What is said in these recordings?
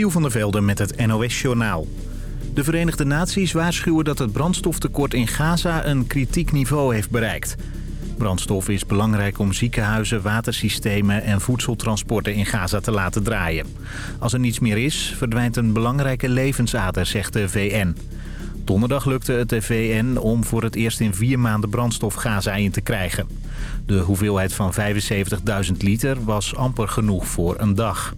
Michiel van der Velde met het NOS-journaal. De Verenigde Naties waarschuwen dat het brandstoftekort in Gaza een kritiek niveau heeft bereikt. Brandstof is belangrijk om ziekenhuizen, watersystemen en voedseltransporten in Gaza te laten draaien. Als er niets meer is, verdwijnt een belangrijke levensader, zegt de VN. Donderdag lukte het de VN om voor het eerst in vier maanden brandstof Gaza in te krijgen. De hoeveelheid van 75.000 liter was amper genoeg voor een dag.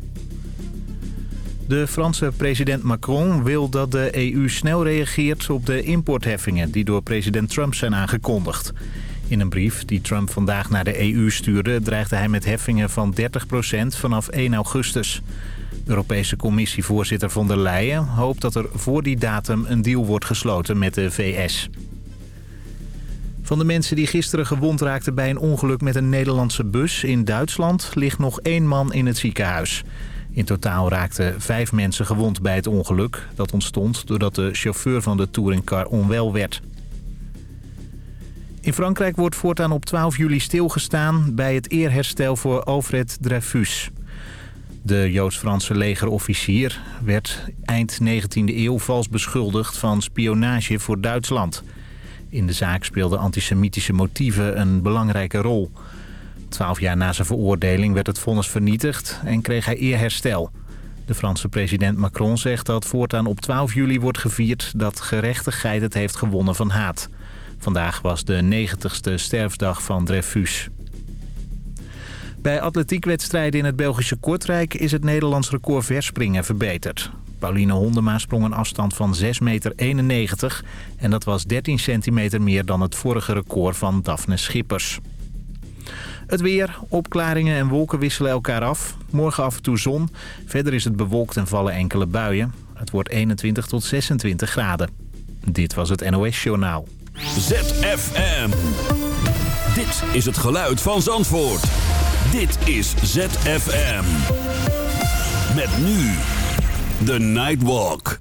De Franse president Macron wil dat de EU snel reageert op de importheffingen die door president Trump zijn aangekondigd. In een brief die Trump vandaag naar de EU stuurde dreigde hij met heffingen van 30% vanaf 1 augustus. De Europese Commissievoorzitter von der Leyen hoopt dat er voor die datum een deal wordt gesloten met de VS. Van de mensen die gisteren gewond raakten bij een ongeluk met een Nederlandse bus in Duitsland ligt nog één man in het ziekenhuis. In totaal raakten vijf mensen gewond bij het ongeluk. Dat ontstond doordat de chauffeur van de touringcar onwel werd. In Frankrijk wordt voortaan op 12 juli stilgestaan bij het eerherstel voor Alfred Dreyfus. De Joods-Franse legerofficier werd eind 19e eeuw vals beschuldigd van spionage voor Duitsland. In de zaak speelden antisemitische motieven een belangrijke rol. Twaalf jaar na zijn veroordeling werd het vonnis vernietigd en kreeg hij eerherstel. De Franse president Macron zegt dat voortaan op 12 juli wordt gevierd dat gerechtigheid het heeft gewonnen van haat. Vandaag was de 90ste sterfdag van Dreyfus. Bij atletiekwedstrijden in het Belgische Kortrijk is het Nederlands record verspringen verbeterd. Pauline Hondema sprong een afstand van 6,91 meter en dat was 13 centimeter meer dan het vorige record van Daphne Schippers. Het weer, opklaringen en wolken wisselen elkaar af. Morgen af en toe zon. Verder is het bewolkt en vallen enkele buien. Het wordt 21 tot 26 graden. Dit was het NOS Journaal. ZFM. Dit is het geluid van Zandvoort. Dit is ZFM. Met nu The Nightwalk.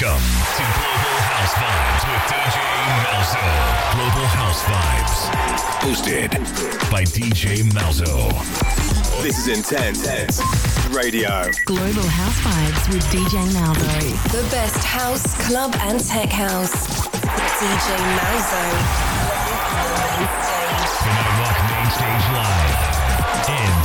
Welcome to Global House Vibes with DJ Malzo. Global House Vibes. Hosted by DJ Malzo. This is Intense Radio. Global House Vibes with DJ Malzo. The best house, club, and tech house. DJ Malzo. The Nightwalk Main Stage Live. In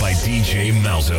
by DJ Malzo.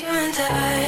you and I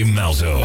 Malzo.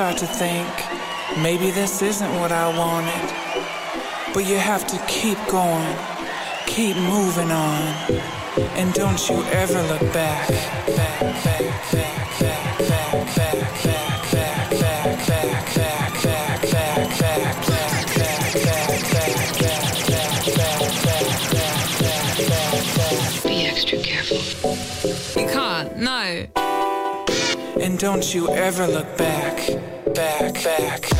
Start to think maybe this isn't what I wanted. But you have to keep going, keep moving on. And don't you ever look back. Back, back, back, Be extra careful. You can't. No. And don't you ever look back, back.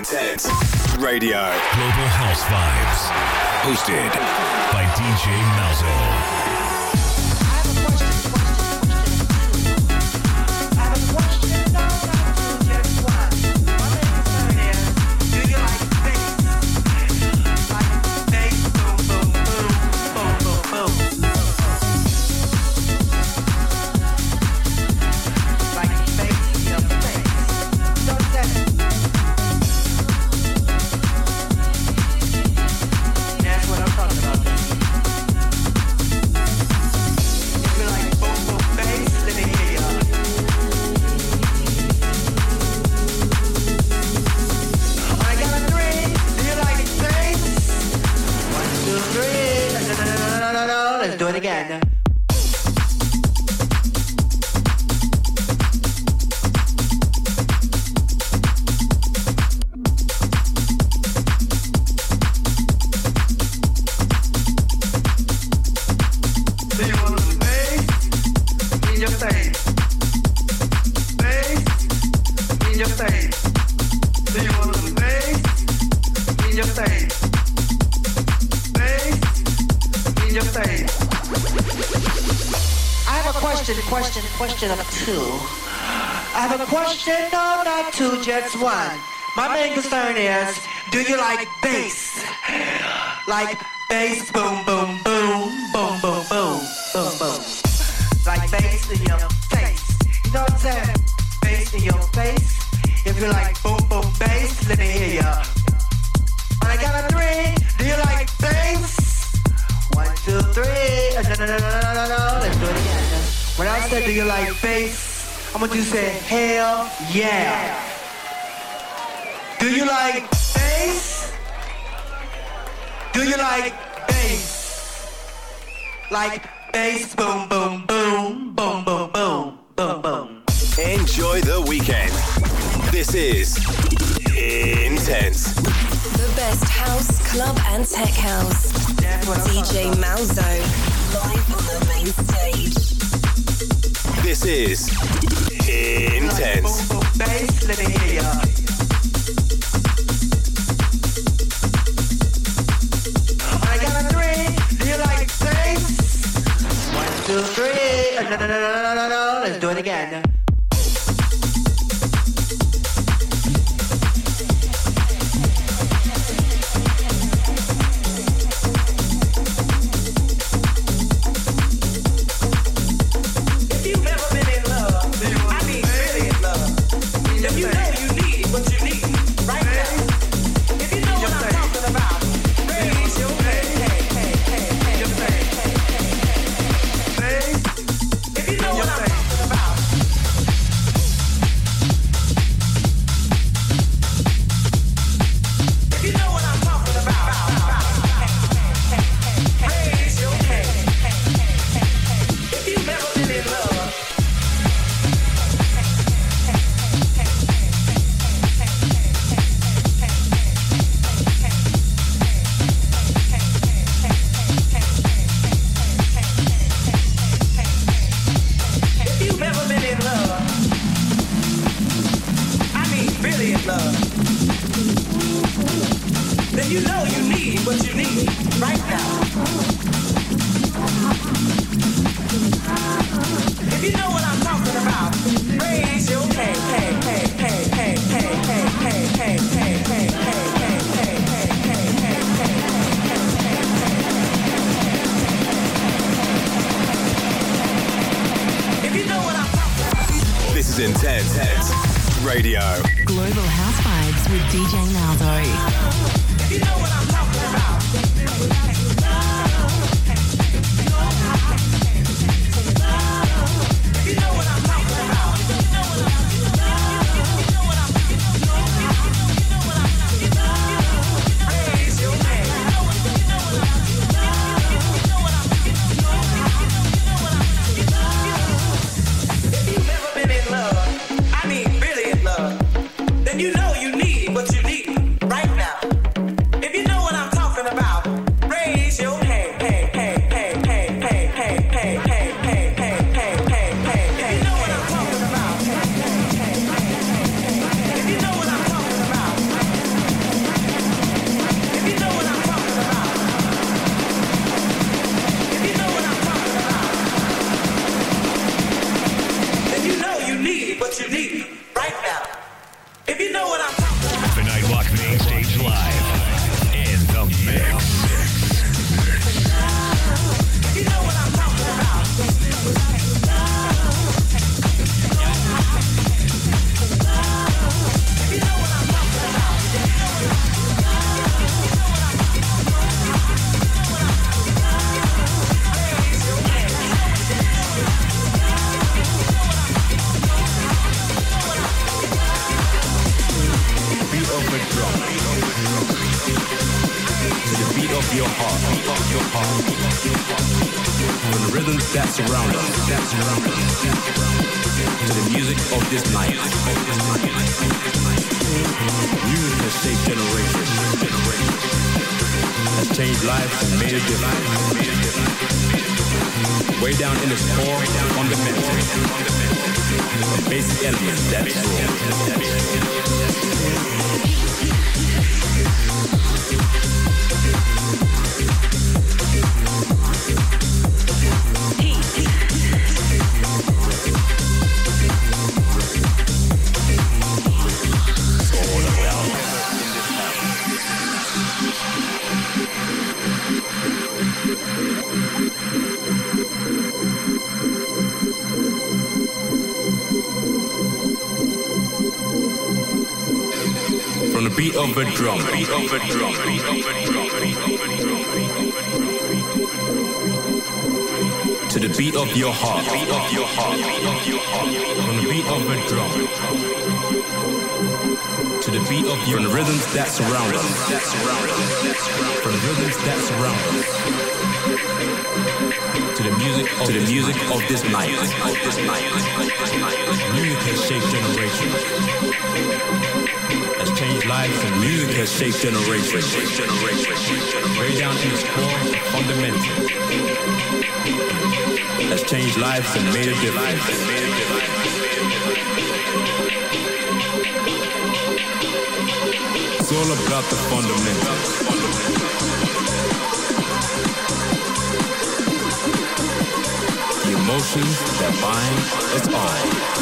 Intense Radio. Global House Vibes. Hosted by DJ Malzo. Just one. My main concern is, do you like bass? Like bass, boom, boom, boom, boom, boom, boom, boom, boom. Like bass in your face. You know what I'm saying? Bass in your face. If you like boom, boom, bass, let me hear ya. On a count of three, do you like bass? One, two, three. Uh, No, no, no, no, no, no, no. Let's do it again. When I said, do you like bass? I'm gonna do say, hell yeah. Do you like bass? Do you like bass? Like bass, boom, boom, boom, boom, boom, boom, boom, boom. Enjoy the weekend. This is Intense. The best house, club, and tech house. DJ Malzo. Live on the main stage. This is Intense. Boom, boom, bass, let me hear ya. Two, three. No, no, no, no, no, no, no. Let's do it again. Your heart. Your heart. The rhythms that surround us. That surround us. To the music of this night. Music has shaped generations. Has changed lives and made a difference. Way down in its core, fundamental. A basic element that's beat of a drum, beat of a drum, beat of a drum, beat of a drum, to the beat of your heart, beat of your heart, beat of your heart. From the beat of a drum, to the beat of your from the rhythms that surround us, that surround us, from the rhythms that surround us, to the music of to the music of this night, of this night. Music has shaped generations has changed lives and music has shaped generations. Way down to its core, fundamental. Has changed lives and made a difference. It's all about the fundamentals. That bind us all.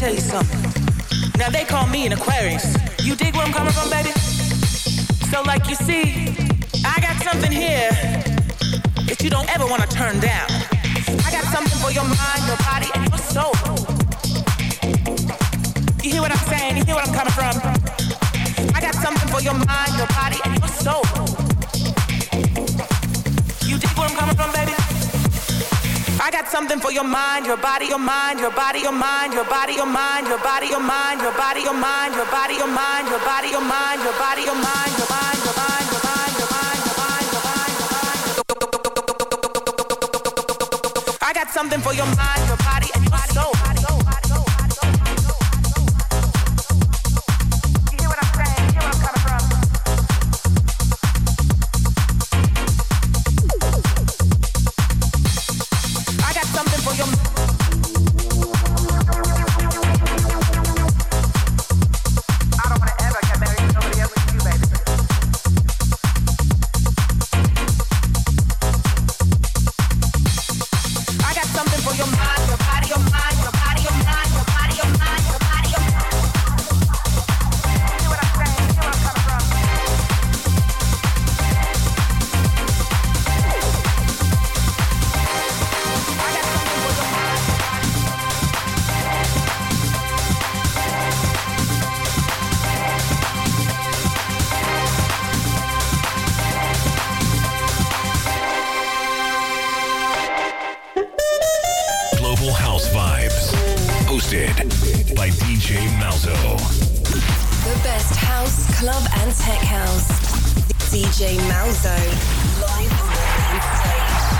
Tell you something. Now they call me an Aquarius. You dig where I'm coming from, baby? So, like you see, I got something here that you don't ever want to turn down. I got something for your mind, your body, and your soul. You hear what I'm saying? You hear what I'm coming from? I got something for your mind, your body, and your soul. You dig where I'm coming from, baby? I got something for your mind, your body, your mind, your body, your mind, your body, your mind, your body, your mind, your body, your mind, your body, your mind, your body, your mind, your body, your mind, your mind, your mind, your mind, your mind, your mind, your mind, your mind. I got something for your mind, your body, DJ Malzo. The best house, club, and tech house. DJ Malzo. Live on the stage.